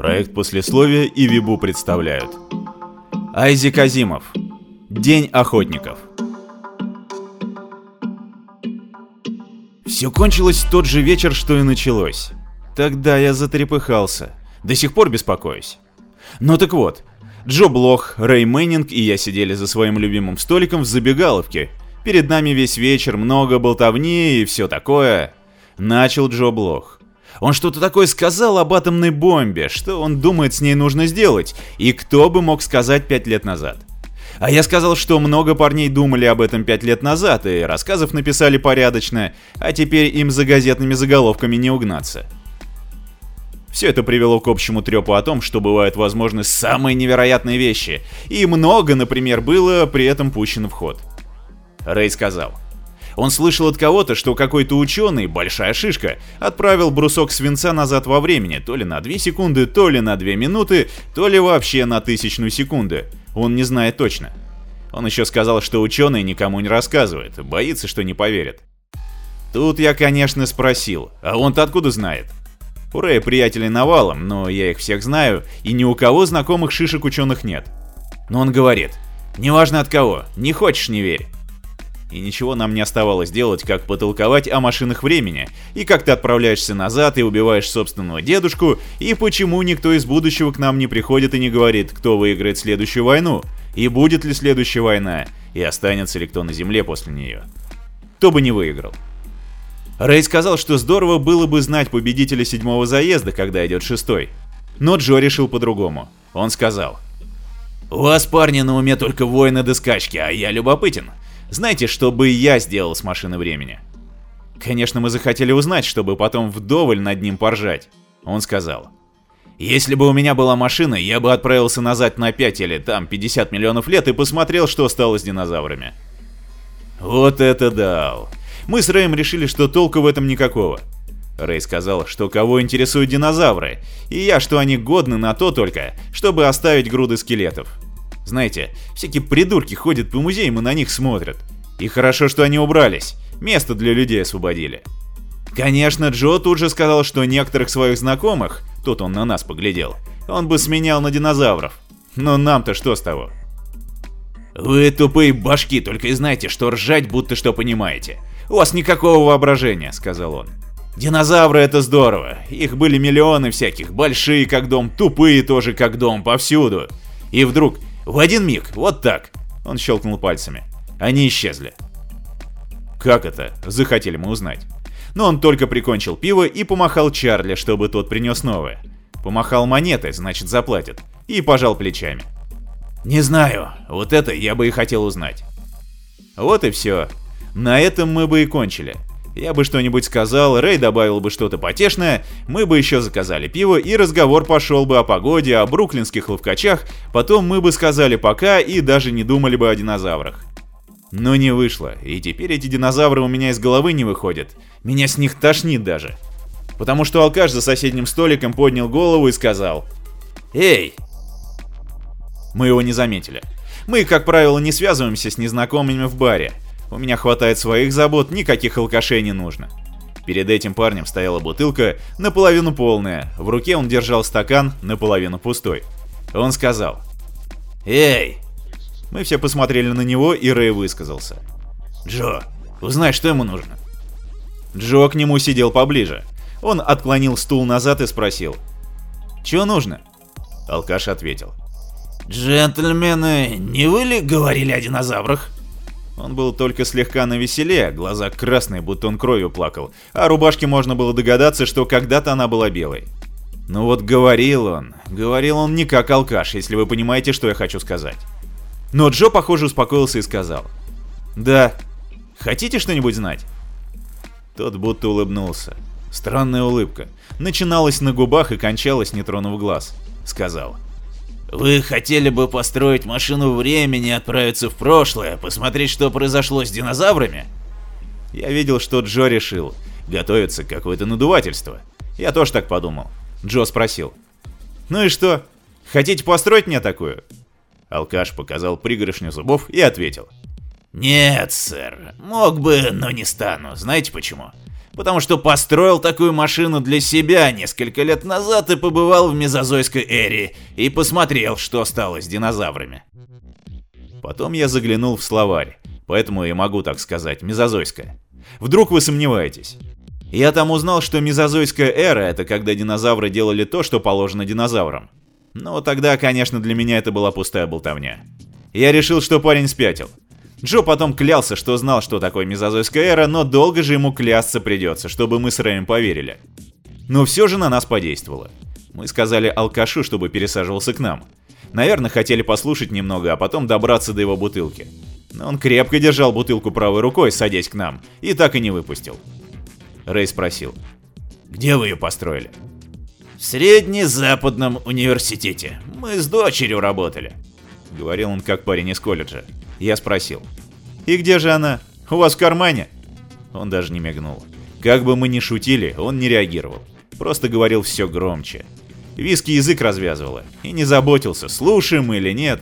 Проект послесловия и Вибу представляют. Айзек Азимов. День охотников. Все кончилось в тот же вечер, что и началось. Тогда я затрепыхался. До сих пор беспокоюсь. Ну так вот, Джо Блох, Рэй Мэннинг и я сидели за своим любимым столиком в забегаловке. Перед нами весь вечер много болтовни и все такое. Начал Джо Блох. Он что-то такое сказал об атомной бомбе, что он думает с ней нужно сделать, и кто бы мог сказать пять лет назад. А я сказал, что много парней думали об этом пять лет назад, и рассказов написали порядочно, а теперь им за газетными заголовками не угнаться. Все это привело к общему трепу о том, что бывают возможны самые невероятные вещи, и много, например, было при этом пущено в ход. Рэй сказал. Он слышал от кого-то, что какой-то ученый, большая шишка, отправил брусок свинца назад во времени, то ли на 2 секунды, то ли на 2 минуты, то ли вообще на тысячную секунды. Он не знает точно. Он еще сказал, что ученый никому не рассказывает, боится, что не поверит. Тут я, конечно, спросил, а он-то откуда знает? У Рэя приятелей навалом, но я их всех знаю, и ни у кого знакомых шишек ученых нет. Но он говорит, неважно от кого, не хочешь не верь. И ничего нам не оставалось делать, как потолковать о машинах времени, и как ты отправляешься назад и убиваешь собственного дедушку, и почему никто из будущего к нам не приходит и не говорит, кто выиграет следующую войну, и будет ли следующая война, и останется ли кто на земле после нее. Кто бы не выиграл. Рэй сказал, что здорово было бы знать победителя седьмого заезда, когда идет шестой. Но Джо решил по-другому. Он сказал. «У вас, парни, на уме только воины до скачки, а я любопытен. Знаете, что бы я сделал с машиной времени?» Конечно, мы захотели узнать, чтобы потом вдоволь над ним поржать. Он сказал. «Если бы у меня была машина, я бы отправился назад на 5 или там 50 миллионов лет и посмотрел, что стало с динозаврами». Вот это дал. Мы с Рэем решили, что толку в этом никакого. Рэй сказал, что кого интересуют динозавры, и я, что они годны на то только, чтобы оставить груды скелетов. Знаете, всякие придурки ходят по музеям и на них смотрят. И хорошо, что они убрались, место для людей освободили. Конечно, Джо тут же сказал, что некоторых своих знакомых, тут он на нас поглядел, он бы сменял на динозавров. Но нам-то что с того? Вы тупые башки, только и знаете, что ржать, будто что понимаете. «У вас никакого воображения», — сказал он. «Динозавры — это здорово. Их были миллионы всяких, большие как дом, тупые тоже как дом, повсюду. И вдруг, в один миг, вот так, он щелкнул пальцами, они исчезли. Как это? Захотели мы узнать. Но он только прикончил пиво и помахал Чарли, чтобы тот принес новое. Помахал монетой, значит заплатит. И пожал плечами. Не знаю, вот это я бы и хотел узнать. Вот и все. На этом мы бы и кончили. Я бы что-нибудь сказал, Рэй добавил бы что-то потешное, мы бы еще заказали пиво, и разговор пошел бы о погоде, о бруклинских ловкачах, потом мы бы сказали пока и даже не думали бы о динозаврах. Но не вышло, и теперь эти динозавры у меня из головы не выходят. Меня с них тошнит даже. Потому что алкаш за соседним столиком поднял голову и сказал «Эй!» Мы его не заметили. Мы, как правило, не связываемся с незнакомыми в баре. У меня хватает своих забот, никаких алкашей не нужно. Перед этим парнем стояла бутылка, наполовину полная, в руке он держал стакан, наполовину пустой. Он сказал «Эй!» Мы все посмотрели на него, и Рэй высказался. «Джо, узнай, что ему нужно». Джо к нему сидел поближе. Он отклонил стул назад и спросил. «Чего нужно?» Алкаш ответил. «Джентльмены, не вы ли говорили о динозаврах?» Он был только слегка навеселе, глаза красные, будто он кровью плакал, а рубашке можно было догадаться, что когда-то она была белой. Ну вот говорил он, говорил он не как алкаш, если вы понимаете, что я хочу сказать. Но Джо, похоже, успокоился и сказал. «Да. Хотите что-нибудь знать?» Тот будто улыбнулся. Странная улыбка. Начиналась на губах и кончалась, не тронув глаз. Сказал. Вы хотели бы построить машину времени и отправиться в прошлое, посмотреть, что произошло с динозаврами? Я видел, что Джо решил. Готовится какое-то надувательство. Я тоже так подумал. Джо спросил. Ну и что? Хотите построить мне такую? Алкаш показал пригоршню зубов и ответил. Нет, сэр. Мог бы, но не стану. Знаете почему? Потому что построил такую машину для себя несколько лет назад и побывал в мезозойской эре и посмотрел, что стало с динозаврами. Потом я заглянул в словарь, поэтому и могу так сказать, мезозойская. Вдруг вы сомневаетесь. Я там узнал, что мезозойская эра — это когда динозавры делали то, что положено динозаврам. Но тогда, конечно, для меня это была пустая болтовня. Я решил, что парень спятил. Джо потом клялся, что знал, что такое мезозойская эра, но долго же ему клясться придется, чтобы мы с Рэем поверили. Но все же на нас подействовало. Мы сказали алкашу, чтобы пересаживался к нам. Наверное, хотели послушать немного, а потом добраться до его бутылки. Но он крепко держал бутылку правой рукой, садясь к нам, и так и не выпустил. Рэй спросил. «Где вы ее построили?» «В Среднезападном университете. Мы с дочерью работали», — говорил он как парень из колледжа. Я спросил. «И где же она? У вас в кармане?» Он даже не мигнул. Как бы мы ни шутили, он не реагировал. Просто говорил все громче. Виски язык развязывала. И не заботился, слушаем или нет.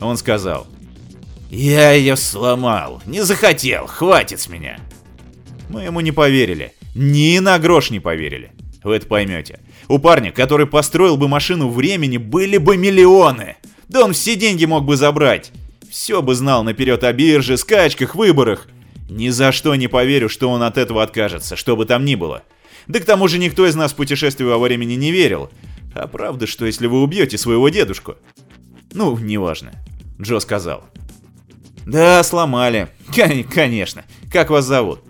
Он сказал. «Я ее сломал. Не захотел. Хватит с меня». Мы ему не поверили. Ни на грош не поверили. Вы это поймете. У парня, который построил бы машину времени, были бы миллионы. Да он все деньги мог бы забрать. Все бы знал наперед о бирже, скачках, выборах. Ни за что не поверю, что он от этого откажется, что бы там ни было. Да к тому же никто из нас в путешествие во времени не верил. А правда, что если вы убьете своего дедушку? Ну, неважно. Джо сказал. Да, сломали. Конечно. Как вас зовут?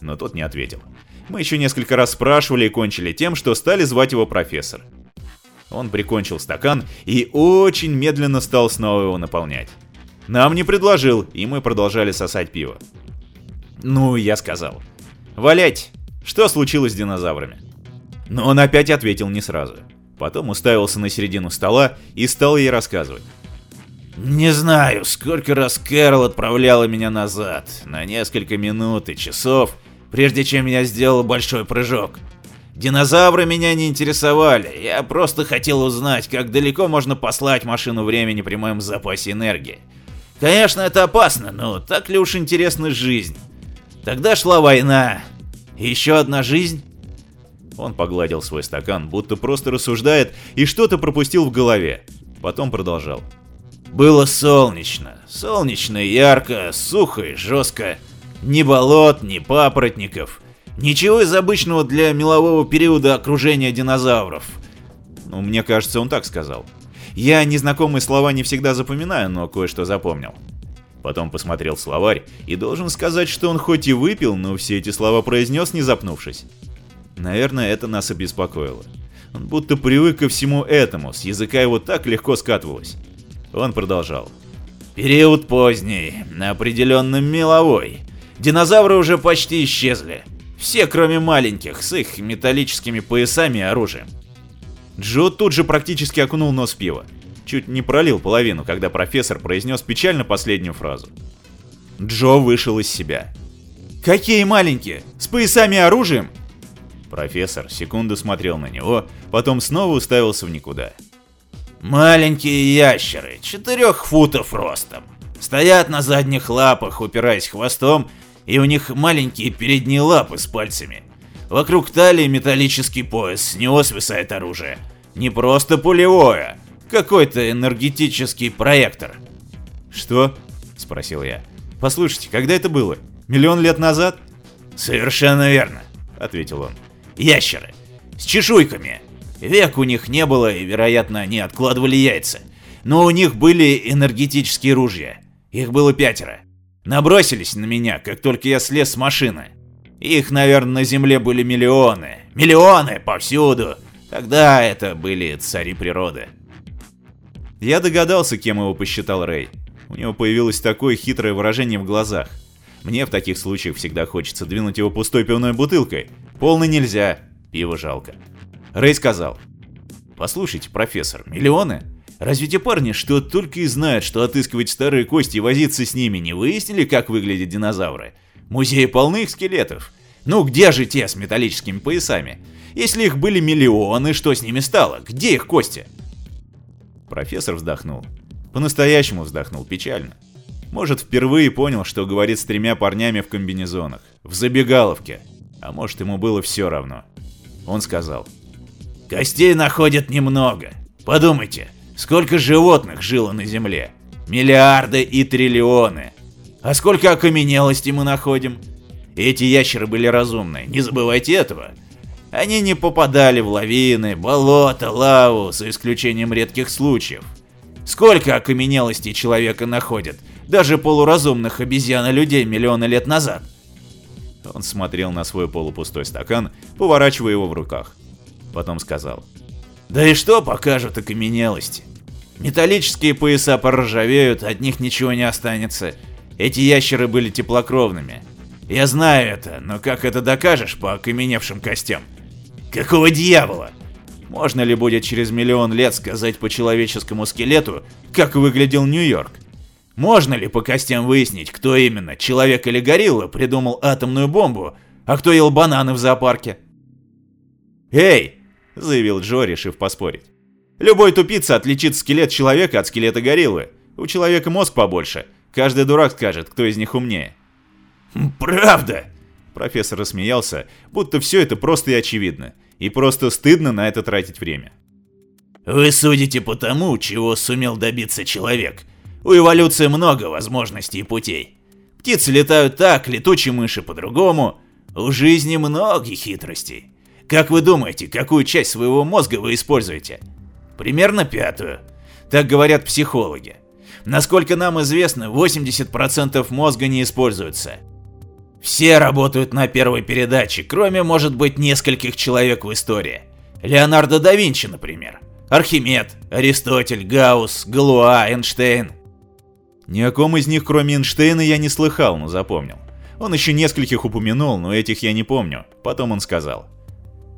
Но тот не ответил. Мы еще несколько раз спрашивали и кончили тем, что стали звать его профессор. Он прикончил стакан и очень медленно стал снова его наполнять. Нам не предложил, и мы продолжали сосать пиво. Ну, я сказал. Валять, что случилось с динозаврами? Но он опять ответил не сразу. Потом уставился на середину стола и стал ей рассказывать. Не знаю, сколько раз Кэрол отправляла меня назад, на несколько минут и часов, прежде чем я сделал большой прыжок. Динозавры меня не интересовали, я просто хотел узнать, как далеко можно послать машину времени при моем запасе энергии. Конечно, это опасно, но так ли уж интересна жизнь? Тогда шла война. еще одна жизнь? Он погладил свой стакан, будто просто рассуждает и что-то пропустил в голове. Потом продолжал. Было солнечно. Солнечно ярко, сухо и жестко. Ни болот, ни папоротников. Ничего из обычного для мелового периода окружения динозавров. Ну, мне кажется, он так сказал. Я незнакомые слова не всегда запоминаю, но кое-что запомнил. Потом посмотрел словарь и должен сказать, что он хоть и выпил, но все эти слова произнес, не запнувшись. Наверное, это нас обеспокоило. Он будто привык ко всему этому, с языка его так легко скатывалось. Он продолжал. Период поздний, определенно меловой. Динозавры уже почти исчезли. Все, кроме маленьких, с их металлическими поясами и оружием. Джо тут же практически окунул нос в пиво. Чуть не пролил половину, когда профессор произнес печально последнюю фразу. Джо вышел из себя. «Какие маленькие? С поясами и оружием?» Профессор секунду смотрел на него, потом снова уставился в никуда. «Маленькие ящеры, четырех футов ростом. Стоят на задних лапах, упираясь хвостом и у них маленькие передние лапы с пальцами. Вокруг талии металлический пояс, с него свисает оружие. Не просто пулевое, какой-то энергетический проектор. Что? Спросил я. Послушайте, когда это было? Миллион лет назад? Совершенно верно, ответил он. Ящеры. С чешуйками. Век у них не было, и, вероятно, они откладывали яйца. Но у них были энергетические ружья. Их было пятеро. Набросились на меня, как только я слез с машины. Их, наверное, на Земле были миллионы. Миллионы повсюду. Тогда это были цари природы. Я догадался, кем его посчитал Рэй. У него появилось такое хитрое выражение в глазах. Мне в таких случаях всегда хочется двинуть его пустой пивной бутылкой. Полный нельзя, пиво жалко. Рэй сказал. «Послушайте, профессор, миллионы? Разве те парни, что только и знают, что отыскивать старые кости и возиться с ними, не выяснили, как выглядят динозавры? Музеи полны их скелетов. Ну где же те с металлическими поясами? Если их были миллионы, что с ними стало? Где их кости? Профессор вздохнул. По-настоящему вздохнул, печально. Может, впервые понял, что говорит с тремя парнями в комбинезонах. В забегаловке. А может, ему было все равно. Он сказал. Костей находят немного. Подумайте, сколько животных жило на Земле? Миллиарды и триллионы. А сколько окаменелости мы находим? Эти ящеры были разумны, не забывайте этого. Они не попадали в лавины, болота, лаву, за исключением редких случаев. Сколько окаменелостей человека находят, даже полуразумных обезьян и людей миллионы лет назад? Он смотрел на свой полупустой стакан, поворачивая его в руках. Потом сказал. Да и что покажут окаменелости? Металлические пояса поржавеют, от них ничего не останется. Эти ящеры были теплокровными. Я знаю это, но как это докажешь по окаменевшим костям? Какого дьявола? Можно ли будет через миллион лет сказать по человеческому скелету, как выглядел Нью-Йорк? Можно ли по костям выяснить, кто именно, человек или горилла, придумал атомную бомбу, а кто ел бананы в зоопарке? «Эй!» – заявил Джо, решив поспорить. «Любой тупица отличит скелет человека от скелета гориллы. У человека мозг побольше. Каждый дурак скажет, кто из них умнее». «Правда?» Профессор рассмеялся, будто все это просто и очевидно, и просто стыдно на это тратить время. «Вы судите по тому, чего сумел добиться человек. У эволюции много возможностей и путей. Птицы летают так, летучие мыши по-другому. У жизни много хитростей. Как вы думаете, какую часть своего мозга вы используете? Примерно пятую. Так говорят психологи. Насколько нам известно, 80% мозга не используется. Все работают на первой передаче, кроме, может быть, нескольких человек в истории. Леонардо да Винчи, например. Архимед, Аристотель, Гаусс, Галуа, Эйнштейн. Ни о ком из них, кроме Эйнштейна, я не слыхал, но запомнил. Он еще нескольких упомянул, но этих я не помню. Потом он сказал.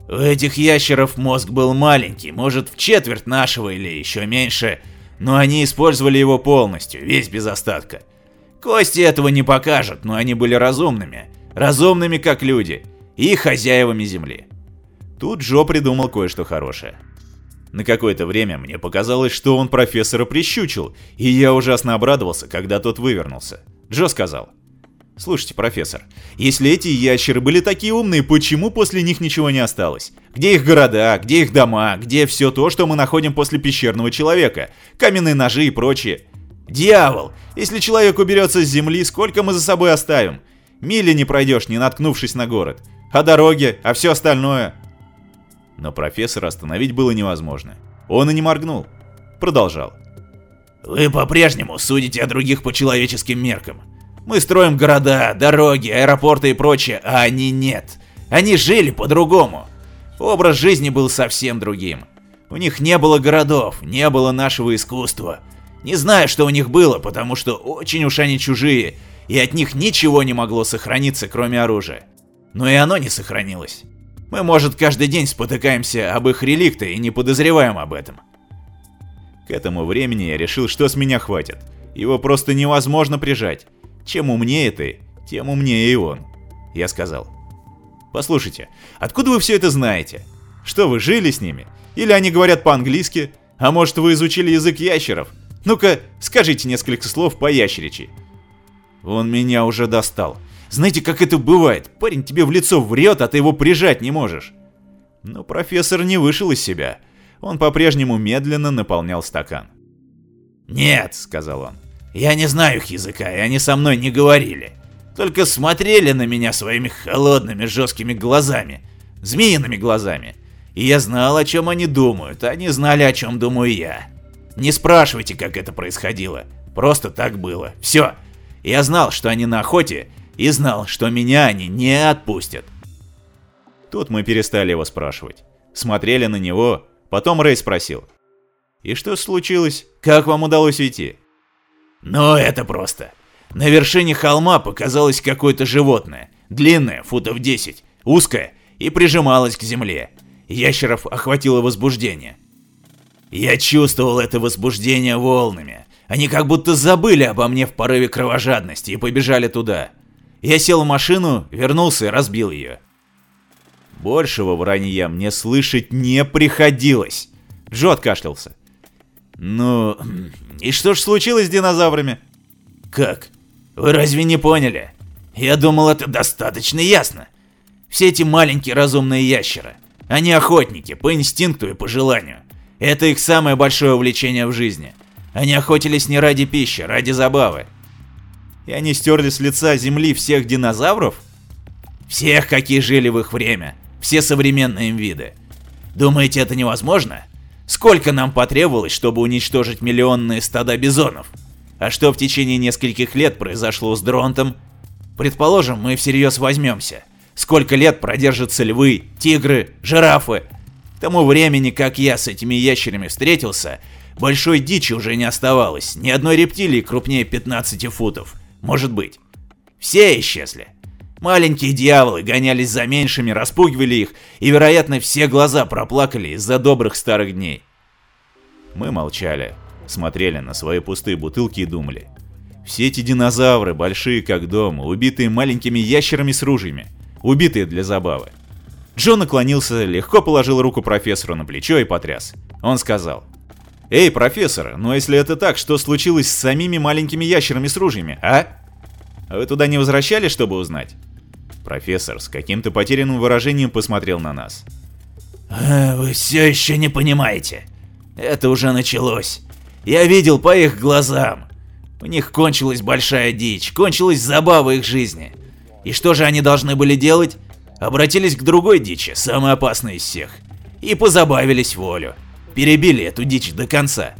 У этих ящеров мозг был маленький, может в четверть нашего или еще меньше, но они использовали его полностью, весь без остатка. Кости этого не покажут, но они были разумными, разумными как люди, и хозяевами Земли. Тут Джо придумал кое-что хорошее. На какое-то время мне показалось, что он профессора прищучил, и я ужасно обрадовался, когда тот вывернулся. Джо сказал. Слушайте, профессор, если эти ящеры были такие умные, почему после них ничего не осталось? Где их города, где их дома, где все то, что мы находим после пещерного человека? Каменные ножи и прочее. Дьявол! Если человек уберется с земли, сколько мы за собой оставим? Мили не пройдешь, не наткнувшись на город. А дороги, а все остальное. Но профессора остановить было невозможно. Он и не моргнул. Продолжал. Вы по-прежнему судите о других по человеческим меркам. Мы строим города, дороги, аэропорты и прочее, а они нет. Они жили по-другому. Образ жизни был совсем другим. У них не было городов, не было нашего искусства. Не знаю, что у них было, потому что очень уж они чужие, и от них ничего не могло сохраниться, кроме оружия. Но и оно не сохранилось. Мы, может, каждый день спотыкаемся об их реликты и не подозреваем об этом. К этому времени я решил, что с меня хватит. Его просто невозможно прижать. Чем умнее ты, тем умнее и он. Я сказал. Послушайте, откуда вы все это знаете? Что, вы жили с ними? Или они говорят по-английски? А может, вы изучили язык ящеров? Ну-ка, скажите несколько слов по ящеричи. Он меня уже достал. Знаете, как это бывает? Парень тебе в лицо врет, а ты его прижать не можешь. Но профессор не вышел из себя. Он по-прежнему медленно наполнял стакан. «Нет», — сказал он, — «я не знаю их языка, и они со мной не говорили. Только смотрели на меня своими холодными жесткими глазами, змеиными глазами. И я знал, о чем они думают, а они знали, о чем думаю я. Не спрашивайте, как это происходило, просто так было. Все. Я знал, что они на охоте, и знал, что меня они не отпустят. Тут мы перестали его спрашивать. Смотрели на него, потом Рэй спросил. «И что случилось? Как вам удалось уйти?» «Ну, это просто. На вершине холма показалось какое-то животное. Длинное, футов 10, узкое и прижималось к земле. Ящеров охватило возбуждение. Я чувствовал это возбуждение волнами. Они как будто забыли обо мне в порыве кровожадности и побежали туда. Я сел в машину, вернулся и разбил ее. Большего вранья мне слышать не приходилось. Джо откашлялся. Ну, и что ж случилось с динозаврами? Как? Вы разве не поняли? Я думал, это достаточно ясно. Все эти маленькие разумные ящеры. Они охотники, по инстинкту и по желанию. Это их самое большое увлечение в жизни. Они охотились не ради пищи, ради забавы. И они стерли с лица земли всех динозавров? Всех, какие жили в их время. Все современные им виды. Думаете, это невозможно? Сколько нам потребовалось, чтобы уничтожить миллионные стада бизонов? А что в течение нескольких лет произошло с Дронтом? Предположим, мы всерьез возьмемся. Сколько лет продержатся львы, тигры, жирафы? К тому времени, как я с этими ящерами встретился, большой дичи уже не оставалось, ни одной рептилии крупнее 15 футов. Может быть. Все исчезли. Маленькие дьяволы гонялись за меньшими, распугивали их, и, вероятно, все глаза проплакали из-за добрых старых дней. Мы молчали, смотрели на свои пустые бутылки и думали. Все эти динозавры, большие как дом, убитые маленькими ящерами с ружьями, убитые для забавы. Джо наклонился, легко положил руку профессору на плечо и потряс. Он сказал. «Эй, профессор, ну если это так, что случилось с самими маленькими ящерами с ружьями, а? А вы туда не возвращались, чтобы узнать?» Профессор с каким-то потерянным выражением посмотрел на нас. «А, «Вы все еще не понимаете. Это уже началось. Я видел по их глазам. У них кончилась большая дичь, кончилась забава их жизни. И что же они должны были делать? Обратились к другой дичи, самой опасной из всех. И позабавились волю. Перебили эту дичь до конца.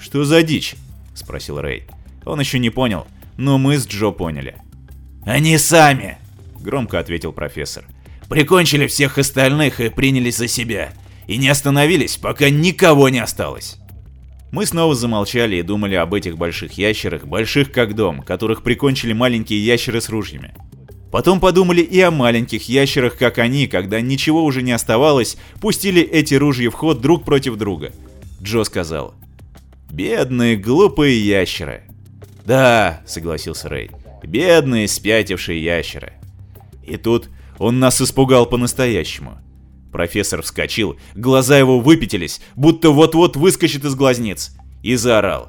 «Что за дичь?» – спросил Рэй. Он еще не понял, но мы с Джо поняли. «Они сами!» — громко ответил профессор. «Прикончили всех остальных и принялись за себя. И не остановились, пока никого не осталось». Мы снова замолчали и думали об этих больших ящерах, больших как дом, которых прикончили маленькие ящеры с ружьями. Потом подумали и о маленьких ящерах, как они, когда ничего уже не оставалось, пустили эти ружья в ход друг против друга. Джо сказал. «Бедные, глупые ящеры». «Да», — согласился Рэй, — «бедные, спятившие ящеры». И тут он нас испугал по-настоящему. Профессор вскочил, глаза его выпятились, будто вот-вот выскочит из глазниц, и заорал.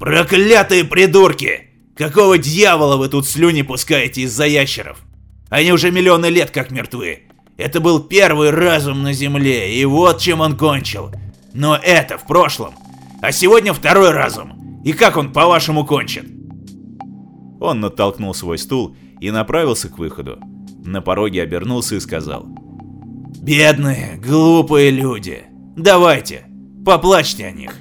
«Проклятые придурки! Какого дьявола вы тут слюни пускаете из-за ящеров? Они уже миллионы лет как мертвы. Это был первый разум на Земле, и вот чем он кончил. Но это в прошлом. А сегодня второй разум. И как он, по-вашему, кончит?» Он натолкнул свой стул и направился к выходу. На пороге обернулся и сказал. «Бедные, глупые люди. Давайте, поплачьте о них».